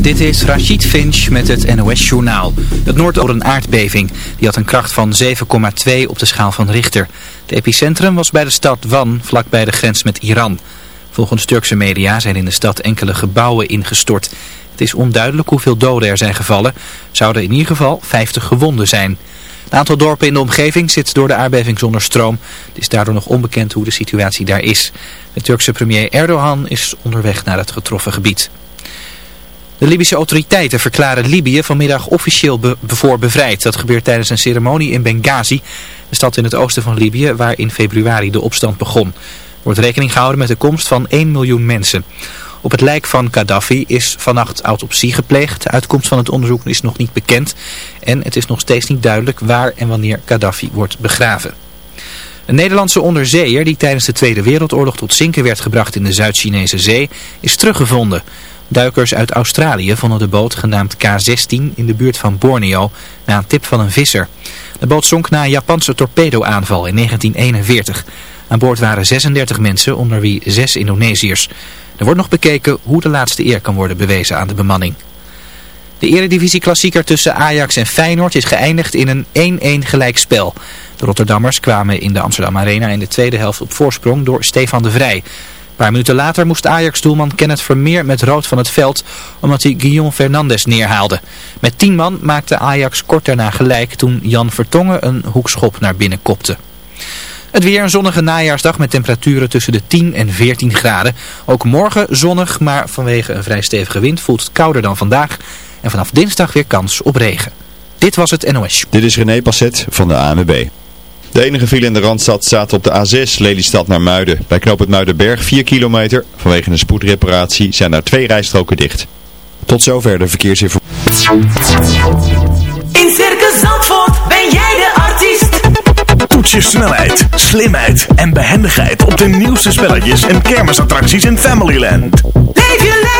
Dit is Rachid Finch met het NOS-journaal. Het noord een aardbeving. Die had een kracht van 7,2 op de schaal van Richter. Het epicentrum was bij de stad Wan, vlakbij de grens met Iran. Volgens Turkse media zijn in de stad enkele gebouwen ingestort. Het is onduidelijk hoeveel doden er zijn gevallen. Zouden in ieder geval 50 gewonden zijn. Een aantal dorpen in de omgeving zit door de aardbeving zonder stroom. Het is daardoor nog onbekend hoe de situatie daar is. De Turkse premier Erdogan is onderweg naar het getroffen gebied. De Libische autoriteiten verklaren Libië vanmiddag officieel voor bevrijd. Dat gebeurt tijdens een ceremonie in Benghazi, de stad in het oosten van Libië waar in februari de opstand begon. Er wordt rekening gehouden met de komst van 1 miljoen mensen. Op het lijk van Gaddafi is vannacht autopsie gepleegd. De uitkomst van het onderzoek is nog niet bekend. En het is nog steeds niet duidelijk waar en wanneer Gaddafi wordt begraven. Een Nederlandse onderzeeër die tijdens de Tweede Wereldoorlog tot zinken werd gebracht in de Zuid-Chinese zee is teruggevonden. Duikers uit Australië vonden de boot genaamd K-16 in de buurt van Borneo na een tip van een visser. De boot zonk na een Japanse torpedoaanval in 1941. Aan boord waren 36 mensen, onder wie 6 Indonesiërs. Er wordt nog bekeken hoe de laatste eer kan worden bewezen aan de bemanning. De eredivisie klassieker tussen Ajax en Feyenoord is geëindigd in een 1-1 gelijkspel. De Rotterdammers kwamen in de Amsterdam Arena in de tweede helft op voorsprong door Stefan de Vrij. Paar minuten later moest Ajax-doelman Kenneth Vermeer met rood van het veld omdat hij Guillaume Fernandes neerhaalde. Met 10 man maakte Ajax kort daarna gelijk toen Jan Vertongen een hoekschop naar binnen kopte. Het weer een zonnige najaarsdag met temperaturen tussen de 10 en 14 graden. Ook morgen zonnig, maar vanwege een vrij stevige wind voelt het kouder dan vandaag. En vanaf dinsdag weer kans op regen. Dit was het NOS. Dit is René Passet van de ANWB. De enige file in de Randstad staat op de A6 Lelystad naar Muiden. Bij knoop het Muidenberg 4 kilometer. Vanwege een spoedreparatie zijn daar twee rijstroken dicht. Tot zover de verkeersinformatie. In Circus Zandvoort ben jij de artiest. Toets je snelheid, slimheid en behendigheid op de nieuwste spelletjes en kermisattracties in Familyland. Leef je lekker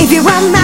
If you want my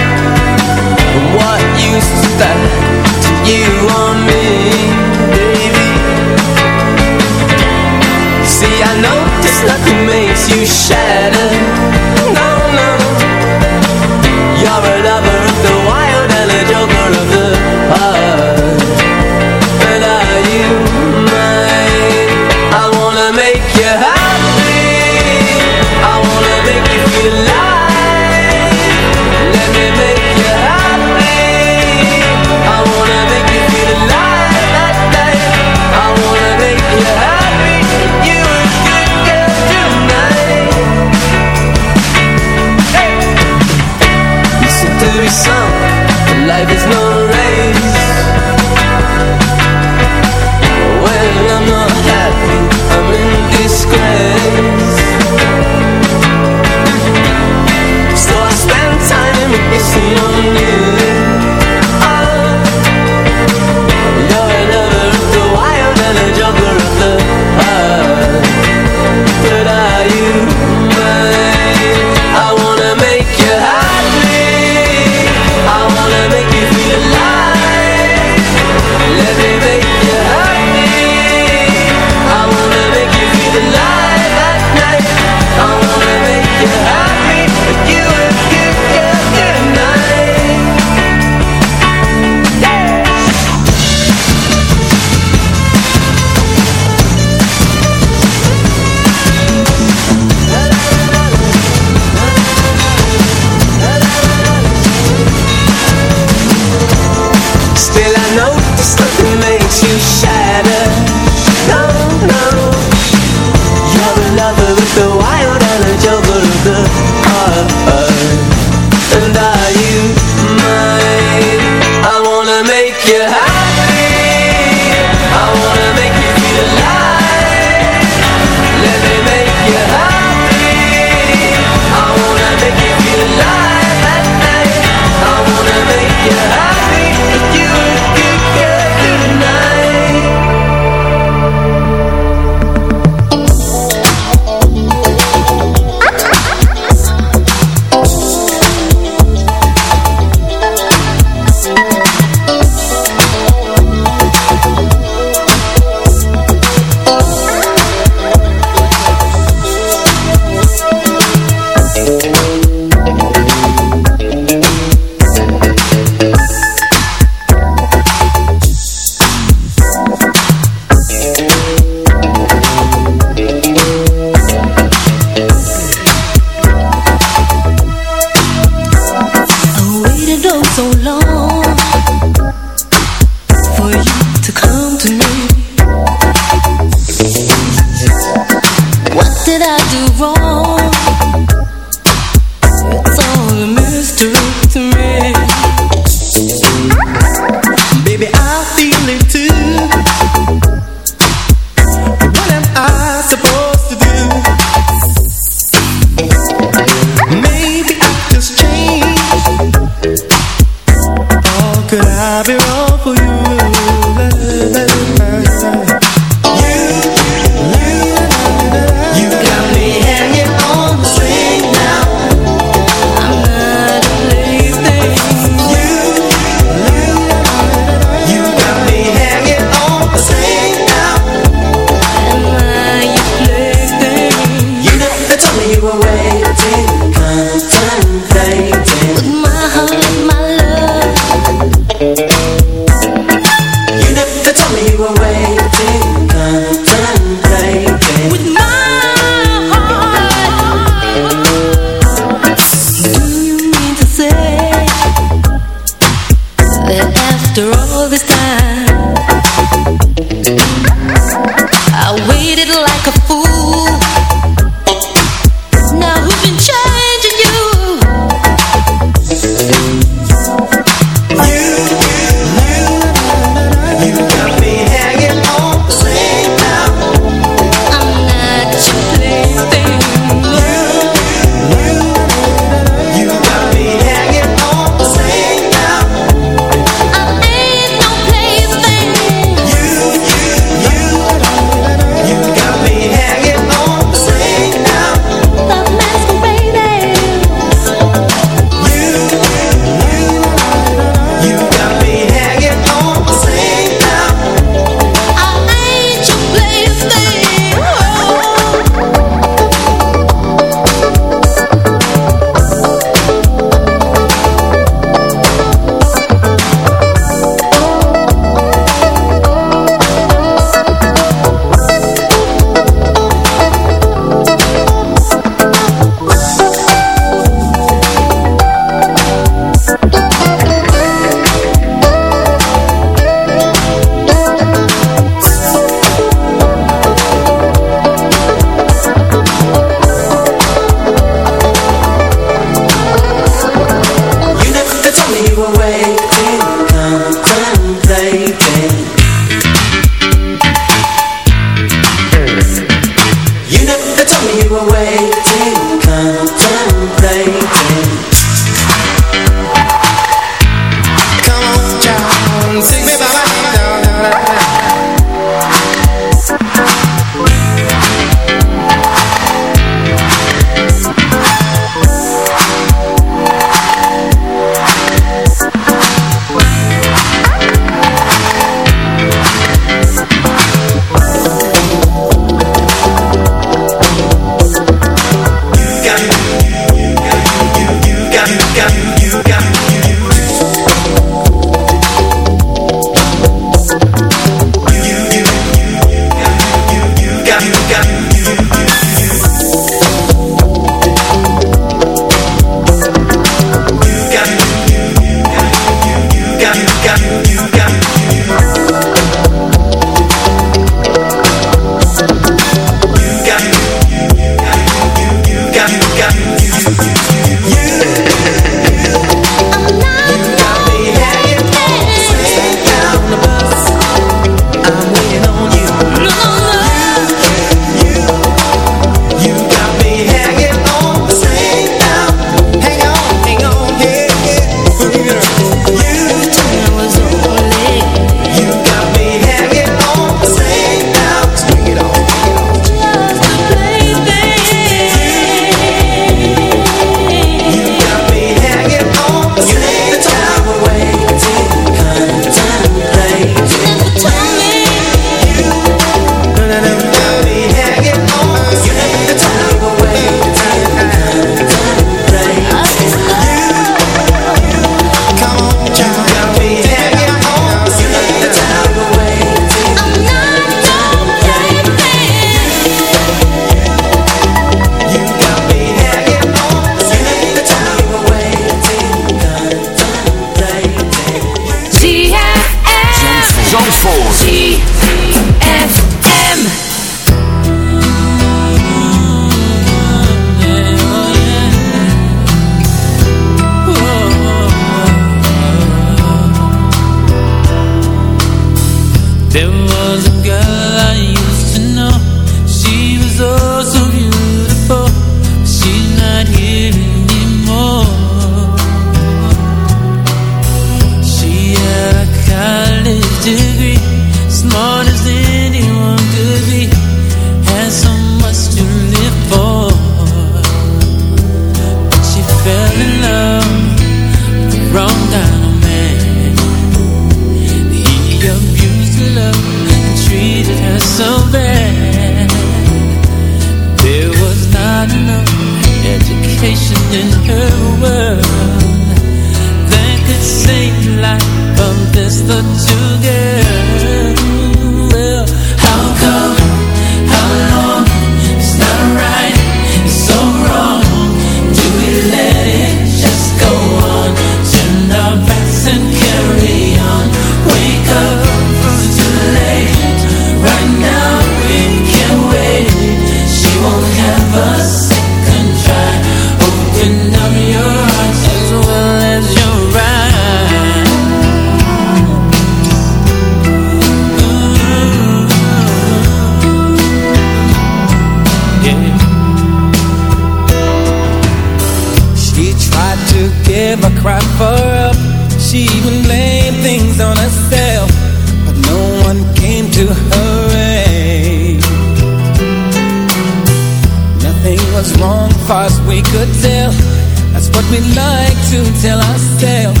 what we like to tell ourselves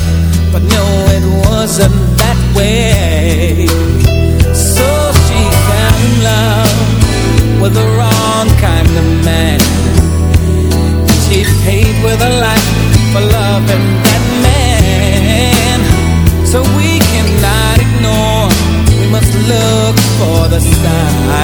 But no, it wasn't that way. So she fell in love with the wrong kind of man. She paid with her life for loving that man. So we cannot ignore, we must look for the sign.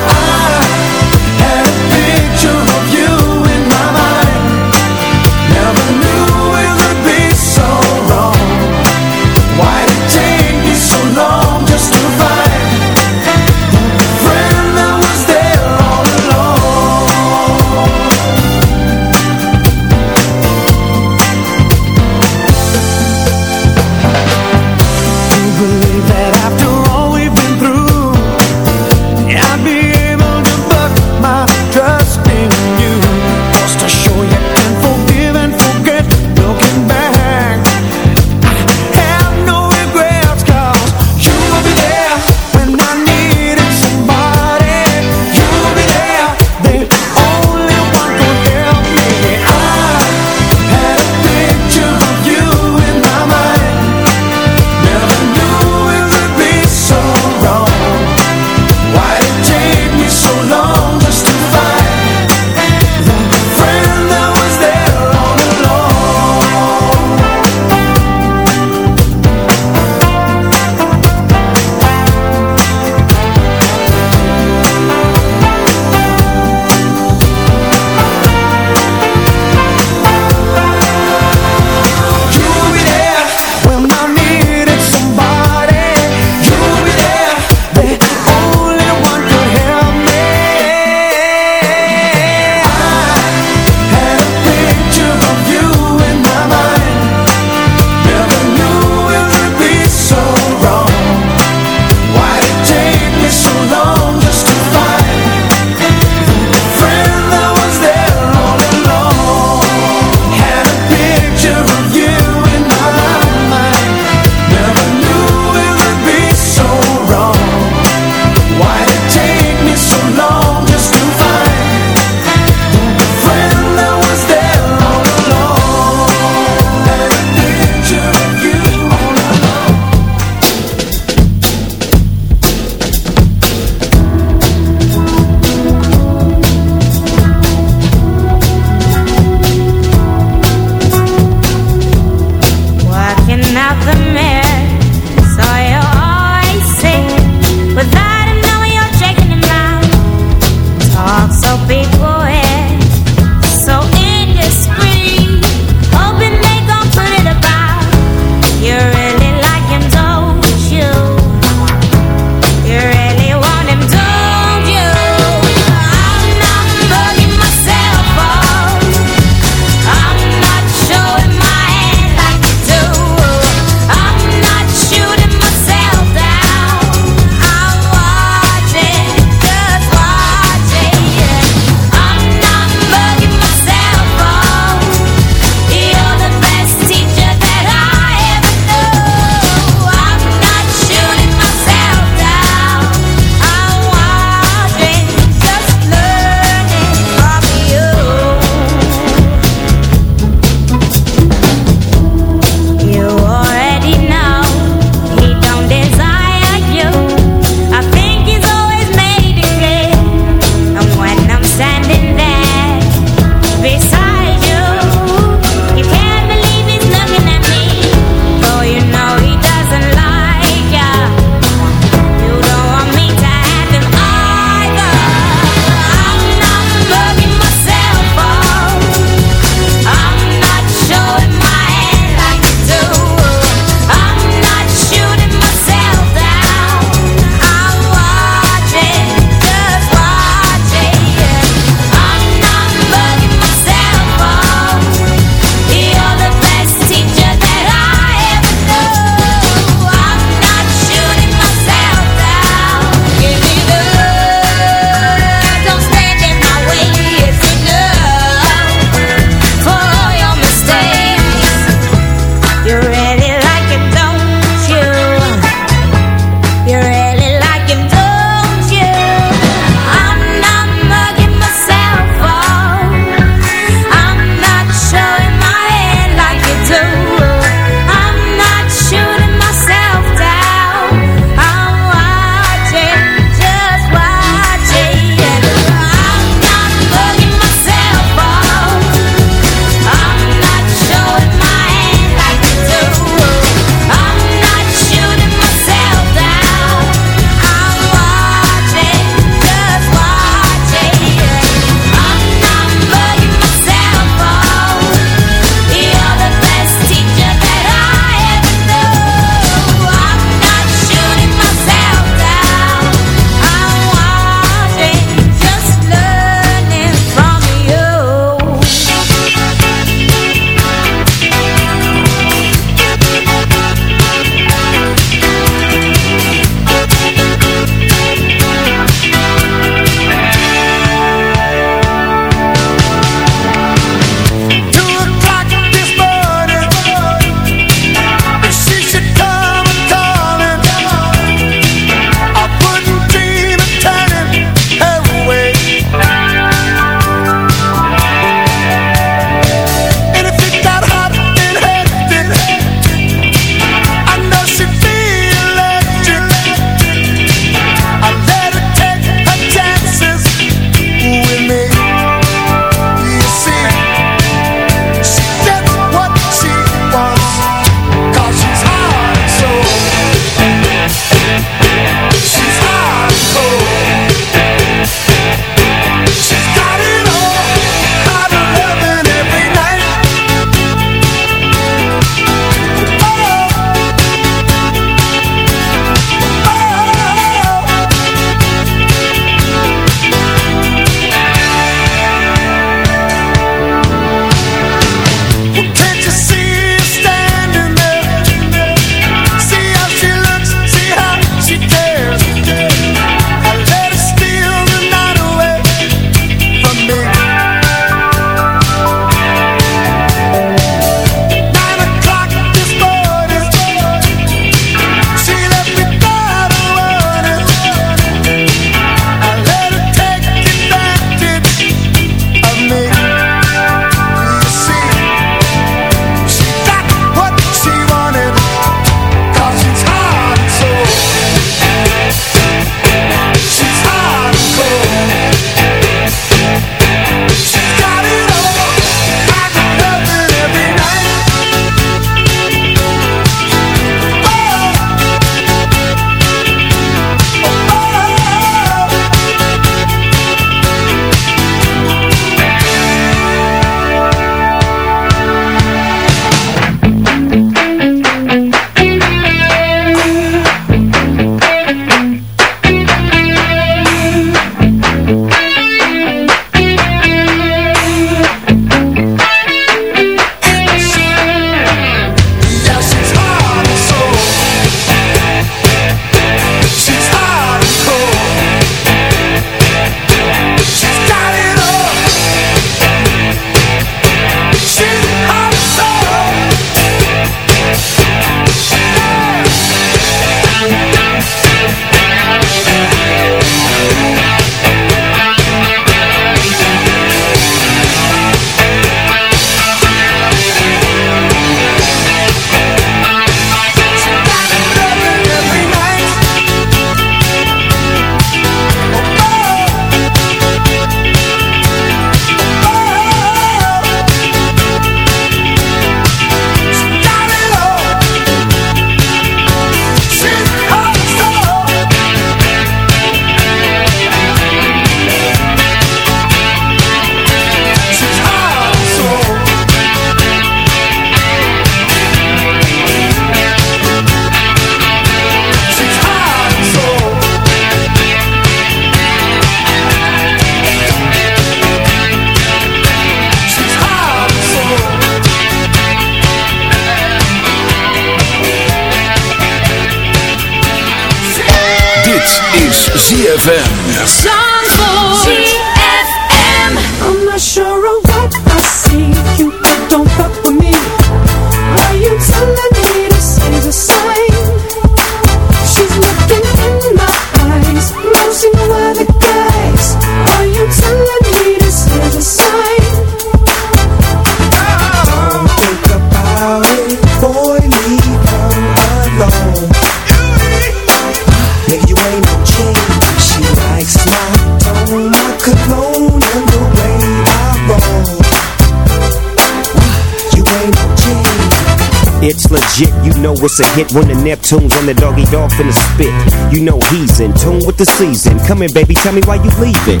legit, you know it's a hit when the Neptune's on the doggy dog finna spit. You know he's in tune with the season. Come in, baby, tell me why you leaving.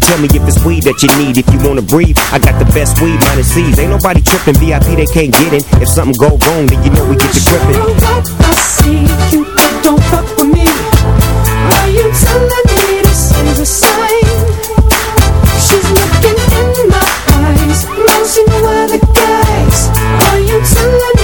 Tell me if it's weed that you need, if you wanna breathe. I got the best weed, minus C's. Ain't nobody tripping, VIP they can't get in. If something go wrong, then you know we get to gripping. what I see, you don't fuck with me. Are you telling me this is a sign? She's looking in my eyes, losing other guys. Are you telling me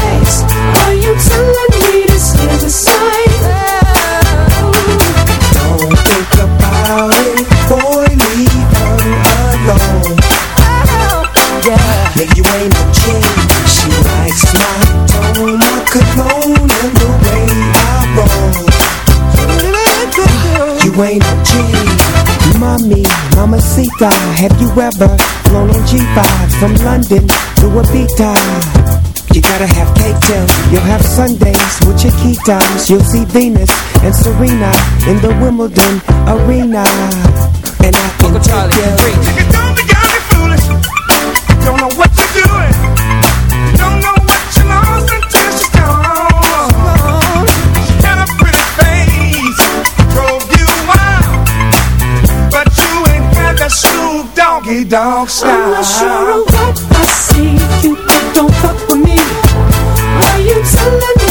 alone. Nigga, you ain't no change. She likes my tone, my cologne, and the way I could go in the way I roll. You ain't no change. Mommy, mamacita, have you ever flown on G5 from London to Ibiza? You gotta have cake till you'll have Sundays with your key times. You'll see Venus and Serena in the Wimbledon arena. And I can Uncle Charlie, take you. preach. Don't be young and foolish. Don't know what you're doing. Don't know what you lost until she's gone. She had a pretty face, drove you wild, but you ain't got that Snoop Doggy Dog I'm not sure of what I see. You don't fuck with it's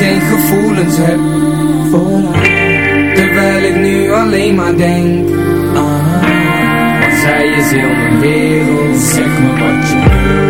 geen gevoelens heb Terwijl ik nu alleen maar denk haar Want zij is heel mijn wereld. Zeg me wat je wil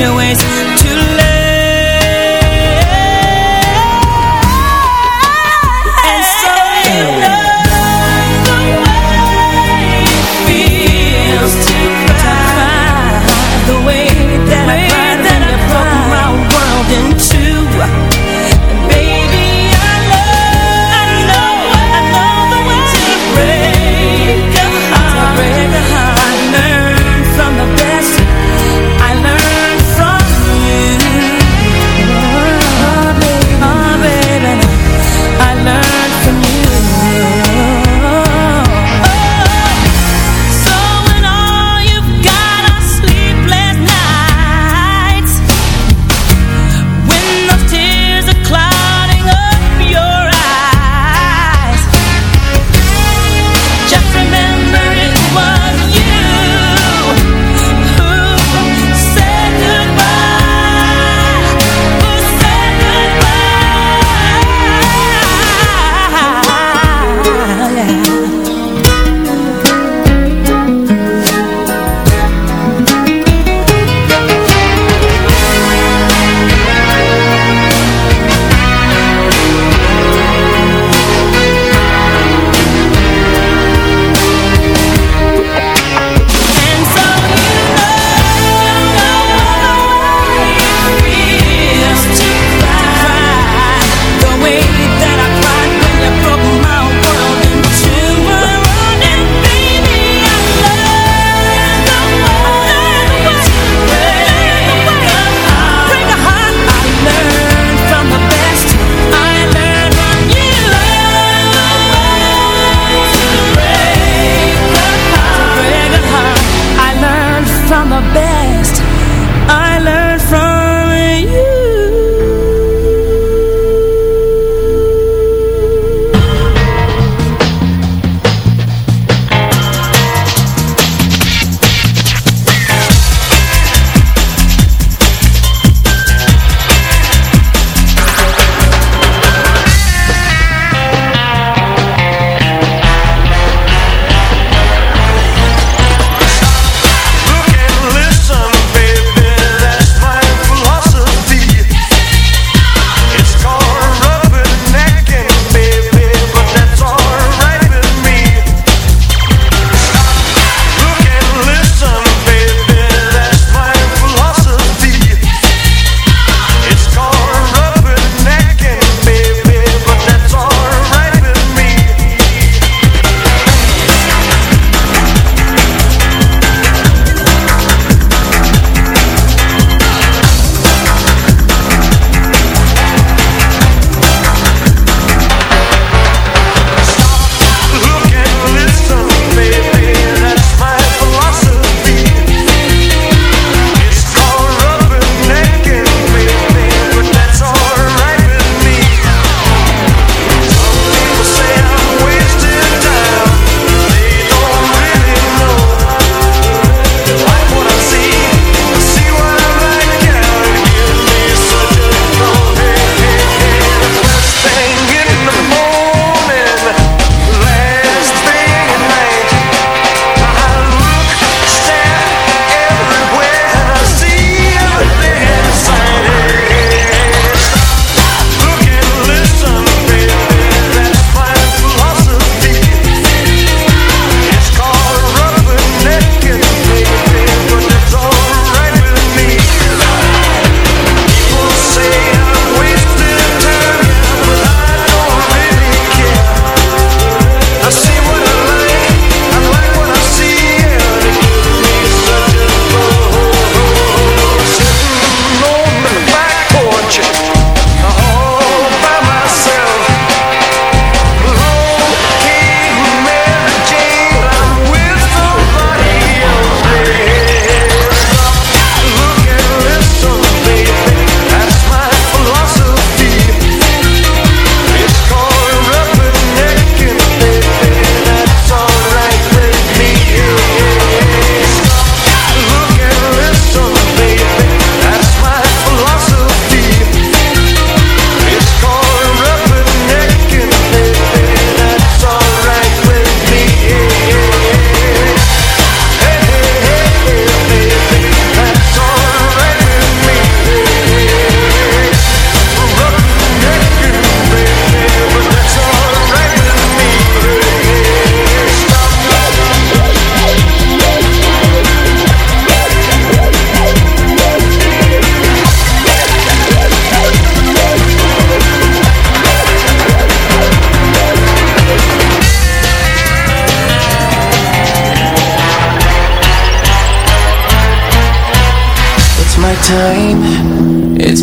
却未曾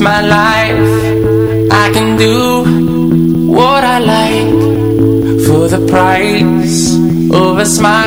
my life. I can do what I like for the price of a smile.